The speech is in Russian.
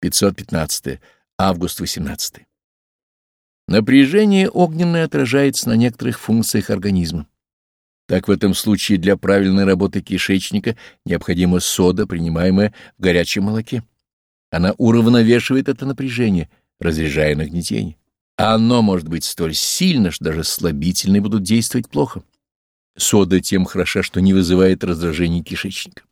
515. Август 18. Напряжение огненное отражается на некоторых функциях организма. Так в этом случае для правильной работы кишечника необходима сода, принимаемая в горячем молоке. Она уравновешивает это напряжение, разряжая нагнетение. А оно может быть столь сильно, что даже слабительные будут действовать плохо. Сода тем хороша, что не вызывает раздражений кишечника.